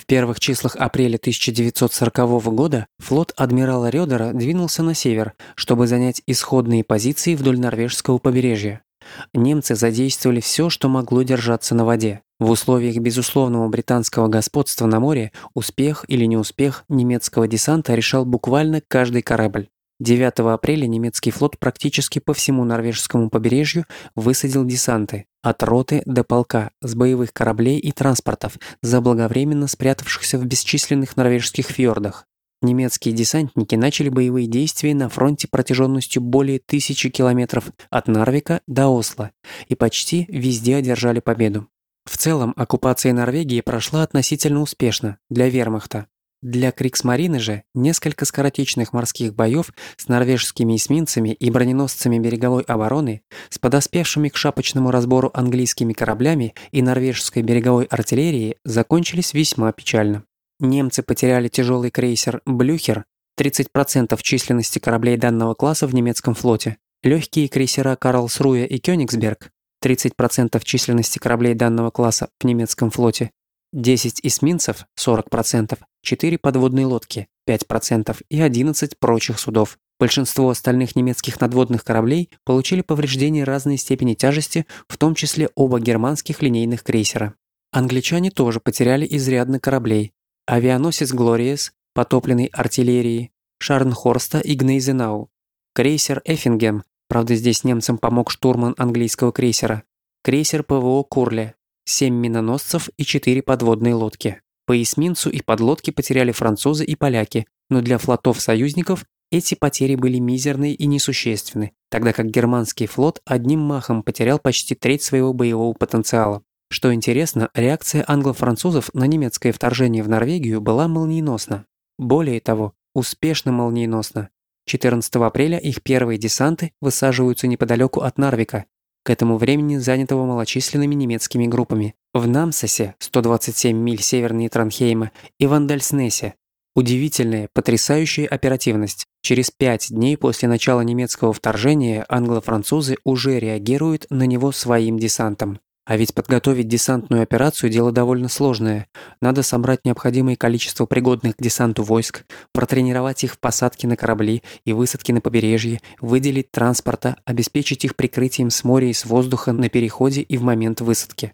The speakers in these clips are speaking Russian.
В первых числах апреля 1940 года флот адмирала Рёдера двинулся на север, чтобы занять исходные позиции вдоль норвежского побережья. Немцы задействовали все, что могло держаться на воде. В условиях безусловного британского господства на море успех или неуспех немецкого десанта решал буквально каждый корабль. 9 апреля немецкий флот практически по всему норвежскому побережью высадил десанты от роты до полка с боевых кораблей и транспортов, заблаговременно спрятавшихся в бесчисленных норвежских фьордах. Немецкие десантники начали боевые действия на фронте протяженностью более тысячи километров от Нарвика до Осло и почти везде одержали победу. В целом, оккупация Норвегии прошла относительно успешно для вермахта. Для Криксмарины же несколько скоротечных морских боев с норвежскими эсминцами и броненосцами береговой обороны, с подоспевшими к шапочному разбору английскими кораблями и норвежской береговой артиллерией закончились весьма печально. Немцы потеряли тяжелый крейсер «Блюхер», 30% численности кораблей данного класса в немецком флоте, легкие крейсера «Карлсруэ» и «Кёнигсберг», 30% численности кораблей данного класса в немецком флоте, 10 эсминцев – 40%, 4 подводные лодки – 5% и 11 прочих судов. Большинство остальных немецких надводных кораблей получили повреждения разной степени тяжести, в том числе оба германских линейных крейсера. Англичане тоже потеряли изрядно кораблей. Авианосец «Глориес», потопленный артиллерией, Шарнхорста и Гнейзенау, крейсер «Эффингем», правда здесь немцам помог штурман английского крейсера, крейсер ПВО «Курле», 7 миноносцев и 4 подводные лодки. По эсминцу и подлодке потеряли французы и поляки, но для флотов союзников эти потери были мизерные и несущественны, тогда как германский флот одним махом потерял почти треть своего боевого потенциала. Что интересно, реакция англо-французов на немецкое вторжение в Норвегию была молниеносна. Более того, успешно молниеносна. 14 апреля их первые десанты высаживаются неподалеку от Нарвика, к этому времени занятого малочисленными немецкими группами. В Намсосе, 127 миль севернее Транхейма, и в Андальснесе. Удивительная, потрясающая оперативность. Через пять дней после начала немецкого вторжения англо-французы уже реагируют на него своим десантом. А ведь подготовить десантную операцию – дело довольно сложное. Надо собрать необходимое количество пригодных к десанту войск, протренировать их в посадке на корабли и высадке на побережье, выделить транспорта, обеспечить их прикрытием с моря и с воздуха на переходе и в момент высадки.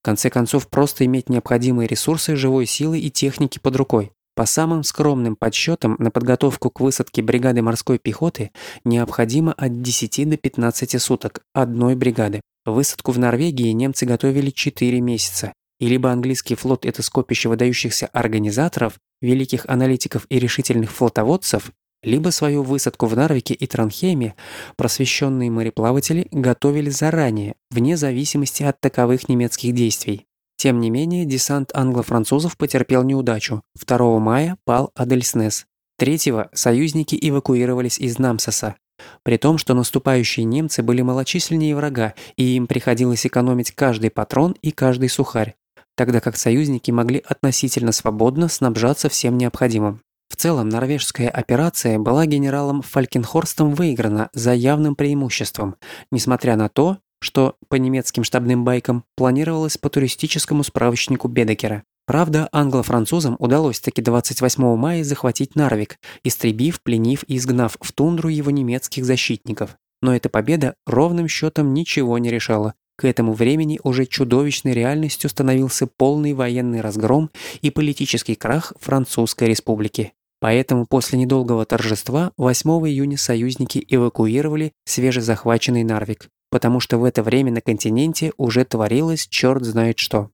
В конце концов, просто иметь необходимые ресурсы живой силы и техники под рукой. По самым скромным подсчетам, на подготовку к высадке бригады морской пехоты необходимо от 10 до 15 суток одной бригады. Высадку в Норвегии немцы готовили 4 месяца. И либо английский флот – это скопище выдающихся организаторов, великих аналитиков и решительных флотоводцев, либо свою высадку в Нарвике и Транхейме просвещенные мореплаватели готовили заранее, вне зависимости от таковых немецких действий. Тем не менее, десант англо-французов потерпел неудачу. 2 мая пал Адельснес. 3 союзники эвакуировались из Намсоса. При том, что наступающие немцы были малочисленнее врага, и им приходилось экономить каждый патрон и каждый сухарь, тогда как союзники могли относительно свободно снабжаться всем необходимым. В целом, норвежская операция была генералом Фалькенхорстом выиграна за явным преимуществом, несмотря на то, что по немецким штабным байкам планировалось по туристическому справочнику Бедекера. Правда, англо-французам удалось таки 28 мая захватить Нарвик, истребив, пленив и изгнав в тундру его немецких защитников. Но эта победа ровным счетом ничего не решала. К этому времени уже чудовищной реальностью становился полный военный разгром и политический крах Французской республики. Поэтому после недолгого торжества 8 июня союзники эвакуировали свежезахваченный Нарвик, потому что в это время на континенте уже творилось черт знает что.